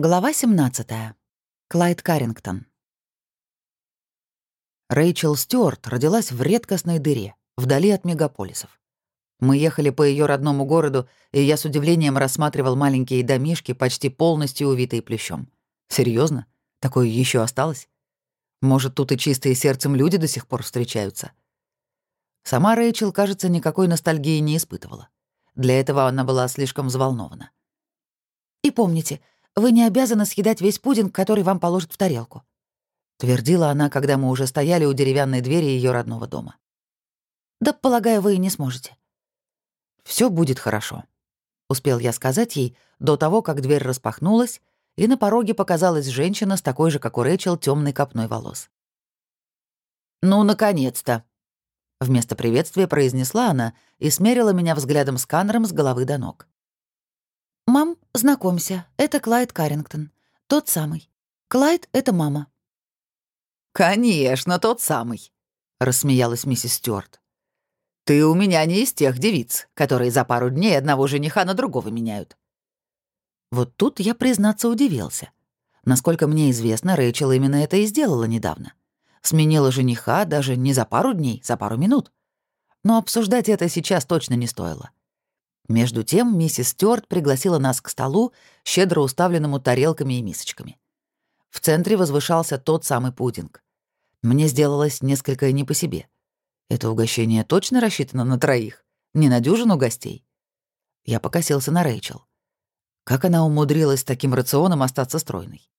Глава 17. Клайд Каррингтон. Рэйчел Стюарт родилась в редкостной дыре, вдали от мегаполисов. Мы ехали по ее родному городу, и я с удивлением рассматривал маленькие домишки, почти полностью увитые плющом. Серьезно? Такое еще осталось? Может, тут и чистые сердцем люди до сих пор встречаются? Сама Рэйчел, кажется, никакой ностальгии не испытывала. Для этого она была слишком взволнована. «И помните, вы не обязаны съедать весь пудинг, который вам положат в тарелку», — твердила она, когда мы уже стояли у деревянной двери ее родного дома. «Да, полагаю, вы и не сможете». Все будет хорошо», — успел я сказать ей до того, как дверь распахнулась, и на пороге показалась женщина с такой же, как у Рэйчел, темной копной волос. «Ну, наконец-то!» Вместо приветствия произнесла она и смерила меня взглядом-сканером с головы до ног. «Мам, знакомься, это Клайд Каррингтон. Тот самый. Клайд — это мама». «Конечно, тот самый», — рассмеялась миссис Стюарт. «Ты у меня не из тех девиц, которые за пару дней одного жениха на другого меняют». Вот тут я, признаться, удивился. Насколько мне известно, Рэйчел именно это и сделала недавно. Сменила жениха даже не за пару дней, за пару минут. Но обсуждать это сейчас точно не стоило. Между тем миссис Стюарт пригласила нас к столу, щедро уставленному тарелками и мисочками. В центре возвышался тот самый пудинг. Мне сделалось несколько не по себе. Это угощение точно рассчитано на троих, не на дюжину гостей. Я покосился на Рэйчел. Как она умудрилась с таким рационом остаться стройной?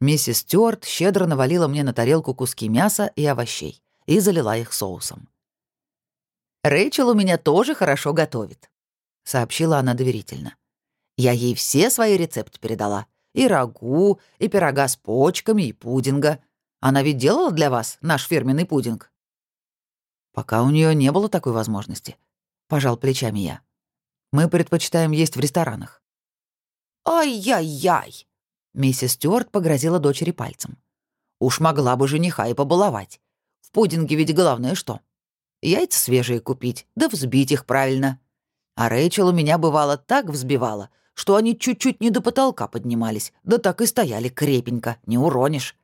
Миссис Стюарт щедро навалила мне на тарелку куски мяса и овощей и залила их соусом. «Рэйчел у меня тоже хорошо готовит», — сообщила она доверительно. «Я ей все свои рецепты передала. И рагу, и пирога с почками, и пудинга. Она ведь делала для вас наш фирменный пудинг?» «Пока у нее не было такой возможности», — пожал плечами я. «Мы предпочитаем есть в ресторанах». «Ай-яй-яй!» — миссис Стюарт погрозила дочери пальцем. «Уж могла бы жениха и побаловать. В пудинге ведь главное что? Яйца свежие купить, да взбить их правильно. А Рэйчел у меня бывало так взбивала, что они чуть-чуть не до потолка поднимались, да так и стояли крепенько, не уронишь.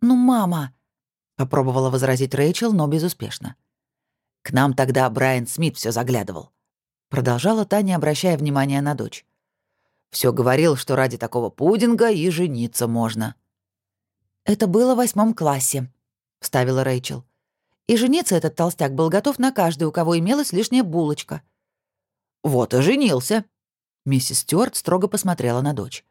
«Ну, мама!» — попробовала возразить Рэйчел, но безуспешно. «К нам тогда Брайан Смит все заглядывал», — продолжала Таня, обращая внимание на дочь. Все говорил, что ради такого пудинга и жениться можно». «Это было в восьмом классе», — вставила Рэйчел. «И жениться этот толстяк был готов на каждый, у кого имелась лишняя булочка». «Вот и женился». Миссис Стюарт строго посмотрела на дочь.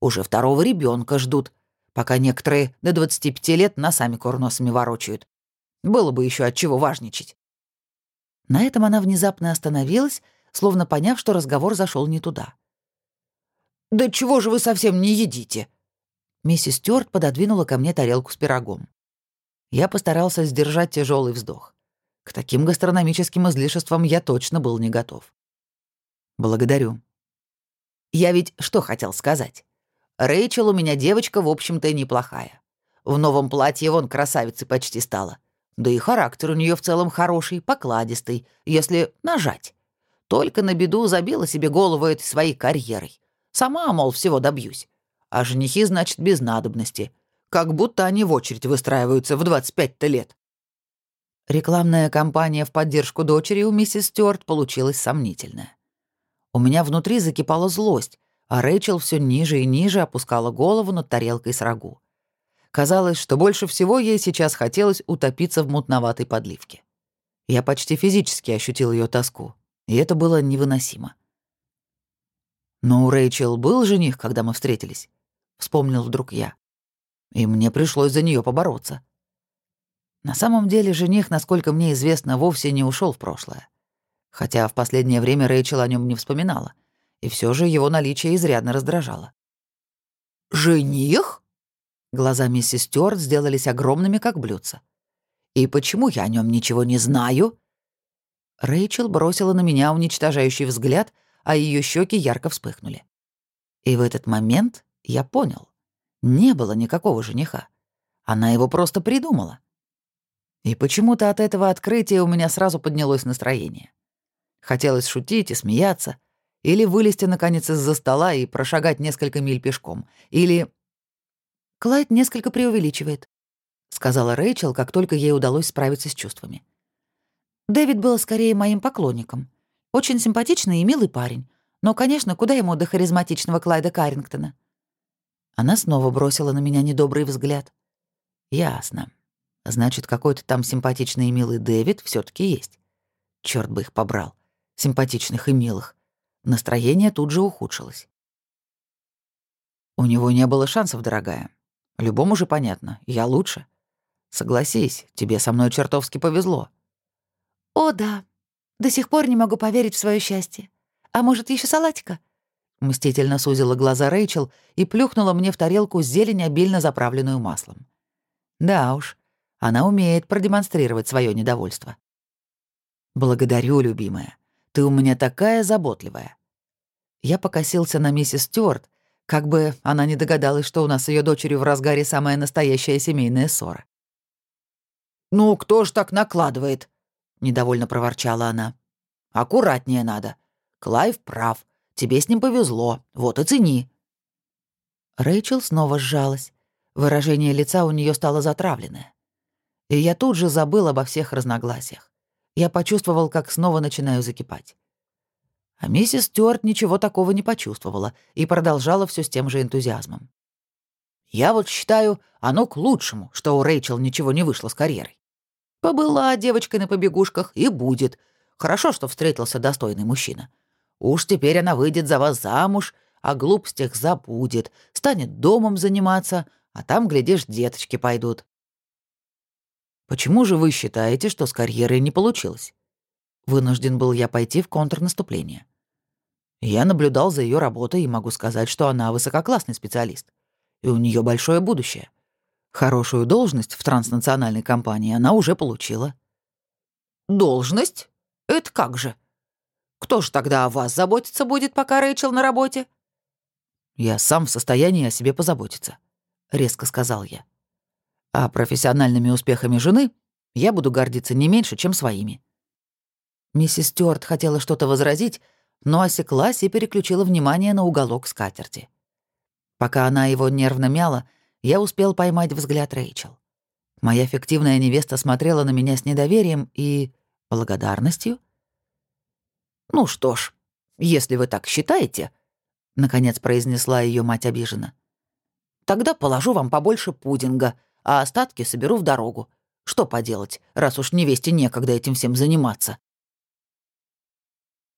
«Уже второго ребенка ждут, пока некоторые до 25 лет носами курносами ворочают. Было бы еще от чего важничать». На этом она внезапно остановилась, словно поняв, что разговор зашел не туда. «Да чего же вы совсем не едите?» Миссис Стюарт пододвинула ко мне тарелку с пирогом. Я постарался сдержать тяжелый вздох. К таким гастрономическим излишествам я точно был не готов. «Благодарю». «Я ведь что хотел сказать? Рэйчел у меня девочка, в общем-то, неплохая. В новом платье вон красавицей почти стала. Да и характер у нее в целом хороший, покладистый, если нажать. Только на беду забила себе голову этой своей карьерой. Сама, мол, всего добьюсь. А женихи, значит, без надобности. Как будто они в очередь выстраиваются в 25-то лет. Рекламная кампания в поддержку дочери у миссис Стюарт получилась сомнительная. У меня внутри закипала злость, а Рэйчел все ниже и ниже опускала голову над тарелкой с рагу. Казалось, что больше всего ей сейчас хотелось утопиться в мутноватой подливке. Я почти физически ощутил ее тоску, и это было невыносимо. «Но у Рэйчел был жених, когда мы встретились», — вспомнил вдруг я. И мне пришлось за нее побороться. На самом деле жених, насколько мне известно, вовсе не ушел в прошлое хотя в последнее время Рэйчел о нем не вспоминала, и все же его наличие изрядно раздражало. «Жених?» Глаза миссис Стюарт сделались огромными, как блюдца. «И почему я о нем ничего не знаю?» Рэйчел бросила на меня уничтожающий взгляд, а ее щеки ярко вспыхнули. И в этот момент я понял. Не было никакого жениха. Она его просто придумала. И почему-то от этого открытия у меня сразу поднялось настроение. Хотелось шутить и смеяться, Или вылезти, наконец, из-за стола и прошагать несколько миль пешком. Или... Клайд несколько преувеличивает, — сказала Рэйчел, как только ей удалось справиться с чувствами. Дэвид был скорее моим поклонником. Очень симпатичный и милый парень. Но, конечно, куда ему до харизматичного Клайда Каррингтона? Она снова бросила на меня недобрый взгляд. Ясно. Значит, какой-то там симпатичный и милый Дэвид все таки есть. Черт бы их побрал. Симпатичных и милых. Настроение тут же ухудшилось. У него не было шансов, дорогая. Любому же понятно, я лучше. Согласись, тебе со мной чертовски повезло. О, да. До сих пор не могу поверить в свое счастье. А может, еще салатика? Мстительно сузила глаза Рэйчел и плюхнула мне в тарелку зелень, обильно заправленную маслом. Да уж, она умеет продемонстрировать свое недовольство. «Благодарю, любимая. Ты у меня такая заботливая». Я покосился на миссис Стюарт, как бы она не догадалась, что у нас с её дочерью в разгаре самая настоящая семейная ссора. «Ну, кто ж так накладывает?» — недовольно проворчала она. «Аккуратнее надо. Клайв прав. Тебе с ним повезло. Вот и цени». Рэйчел снова сжалась. Выражение лица у нее стало затравленное. И я тут же забыл обо всех разногласиях. Я почувствовал, как снова начинаю закипать. А миссис Стюарт ничего такого не почувствовала и продолжала все с тем же энтузиазмом. «Я вот считаю, оно к лучшему, что у Рэйчел ничего не вышло с карьерой. Побыла девочкой на побегушках и будет. Хорошо, что встретился достойный мужчина. Уж теперь она выйдет за вас замуж, о глупостях забудет, станет домом заниматься, а там, глядишь, деточки пойдут. Почему же вы считаете, что с карьерой не получилось? Вынужден был я пойти в контрнаступление. Я наблюдал за ее работой и могу сказать, что она высококлассный специалист. И у нее большое будущее. Хорошую должность в транснациональной компании она уже получила. «Должность? Это как же? Кто ж тогда о вас заботиться будет, пока Рэйчел на работе?» «Я сам в состоянии о себе позаботиться», — резко сказал я. А профессиональными успехами жены я буду гордиться не меньше, чем своими. Миссис Стюарт хотела что-то возразить, но осеклась и переключила внимание на уголок скатерти. Пока она его нервно мяла, я успел поймать взгляд Рэйчел. Моя фиктивная невеста смотрела на меня с недоверием и благодарностью. «Ну что ж, если вы так считаете», — наконец произнесла ее мать обиженно, «тогда положу вам побольше пудинга, а остатки соберу в дорогу. Что поделать, раз уж невесте некогда этим всем заниматься.